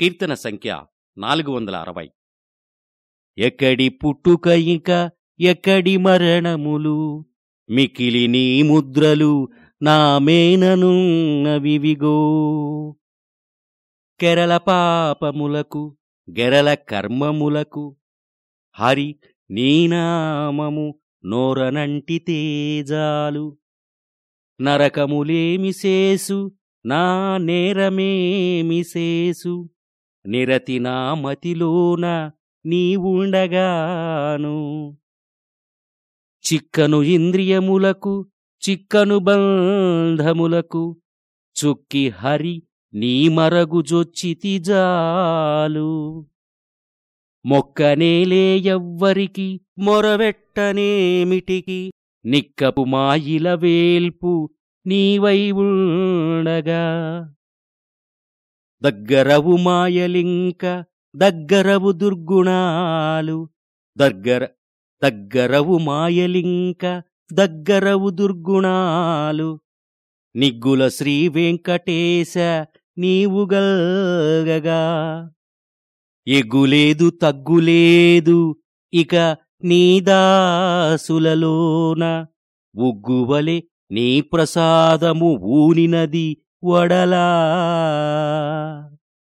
కీర్తన సంఖ్య నాలుగు వందల అరవై. ఎక్కడి పుట్టుక ఇక ఎక్కడి మరణములు? మికిలి నీ ముద్రలు నా కెరల పాపములకు గెరల కర్మములకు హరి నీనామము నోరనంటి తేజాలు. నరకములేమి సేసు నా నేరమేమి సేసు నిరతి నా మతిలోన నీవుండగాను. చిక్కను ఇంద్రియములకు చిక్కను బంధములకు చుక్కి హరి నీ మరగు జొచ్చితి జాలు. మొక్కనేలే ఎవ్వరికి మొరవెట్టనేమిటికి నిక్కపు మాయిల వేల్పు నీవై ఉండగా. దగ్గరవు మాయలింక దగ్గరవు దుర్గుణాలు. దగ్గర దగ్గరవు మాయలింక దగ్గరవు దుర్గుణాలు. నిగ్గుల శ్రీ వెంకటేశ నీవు గల్గగా. ఎగ్గులేదు తగ్గులేదు ఇక నీ దాసులలోన. నీ ప్రసాదము ఊనినది వడలా.